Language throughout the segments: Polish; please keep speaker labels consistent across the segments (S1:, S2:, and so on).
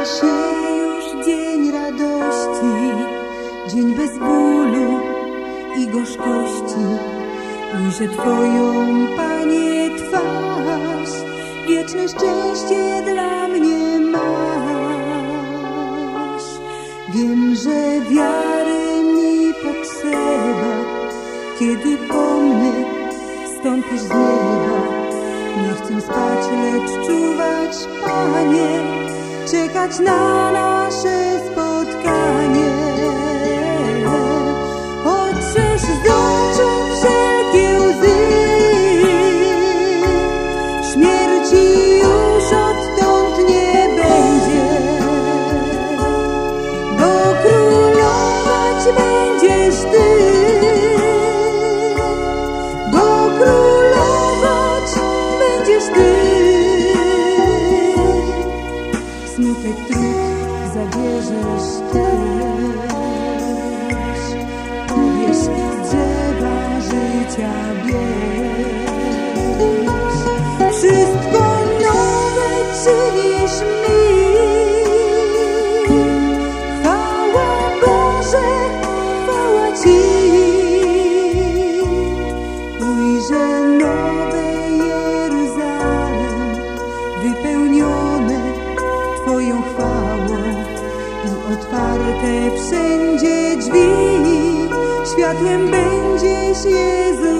S1: Nasze już dzień radości, dzień bez bólu i gorzkości. Ujrzę Twoją, Panie, twarz, wieczne szczęście dla mnie masz. Wiem, że wiary mi potrzeba, kiedy po mnie stąpisz z nieba. Nie chcę spać, lecz czuwać, Panie, czekać na nasze spotkanie. trud zabierzesz też. Wiesz, drzewa życia bierz. wszędzie drzwi, światłem będziesz Jezus.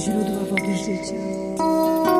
S1: źródła wody życia.